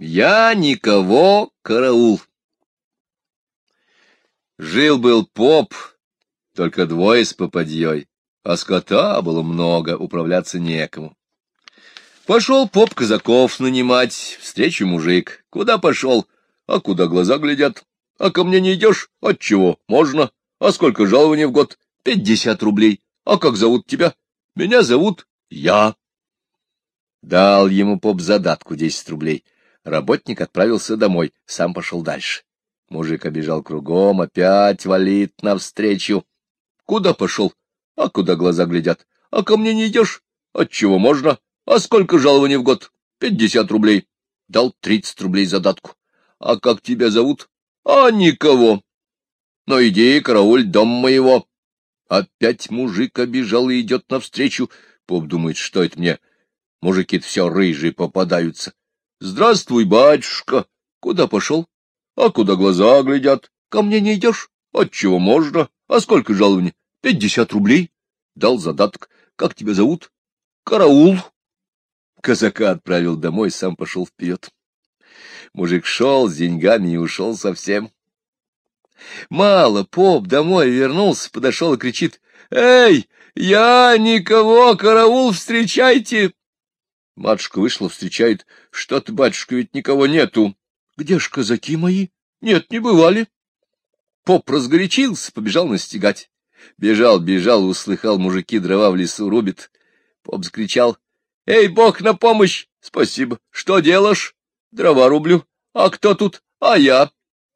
Я никого караул. Жил-был поп, только двое с попадьей, а скота было много, управляться некому. Пошел поп казаков нанимать, встречу мужик. Куда пошел? А куда глаза глядят? А ко мне не идешь? Отчего? Можно. А сколько жалований в год? Пятьдесят рублей. А как зовут тебя? Меня зовут Я. Дал ему поп задатку десять рублей. Работник отправился домой, сам пошел дальше. Мужик обежал кругом, опять валит навстречу. Куда пошел? А куда глаза глядят? А ко мне не идешь? Отчего можно? А сколько жалований в год? Пятьдесят рублей. Дал тридцать рублей задатку. А как тебя зовут? А никого. Но иди, карауль, дом моего. Опять мужик обижал и идет навстречу. Поп думает, что это мне? Мужики-то все рыжие попадаются. Здравствуй, батюшка. Куда пошел? А куда глаза глядят? Ко мне не идешь? Отчего можно? А сколько жалований? Пятьдесят рублей. Дал задаток. Как тебя зовут? Караул. Казака отправил домой, сам пошел вперед. Мужик шел с деньгами и ушел совсем. Мало, поп домой вернулся, подошел и кричит. «Эй, я никого, караул, встречайте!» Матушка вышла, встречает. «Что ты, батюшка, ведь никого нету!» «Где ж казаки мои?» «Нет, не бывали!» Поп разгорячился, побежал настигать. Бежал, бежал, услыхал, мужики дрова в лесу рубят. Поп закричал. «Эй, бог на помощь! Спасибо! Что делаешь?» «Дрова рублю. А кто тут?» «А я!»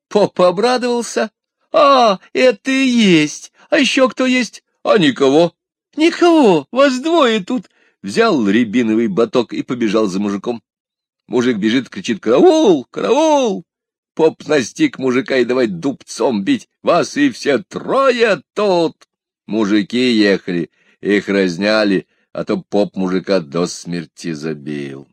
Поп обрадовался. «А, это и есть! А еще кто есть?» «А никого!» «Никого! Вас двое тут!» Взял рябиновый баток и побежал за мужиком. Мужик бежит, кричит «Караул! Караул!» Поп настиг мужика и давай дубцом бить. Вас и все трое тут! Мужики ехали, их разняли, а то поп мужика до смерти забил.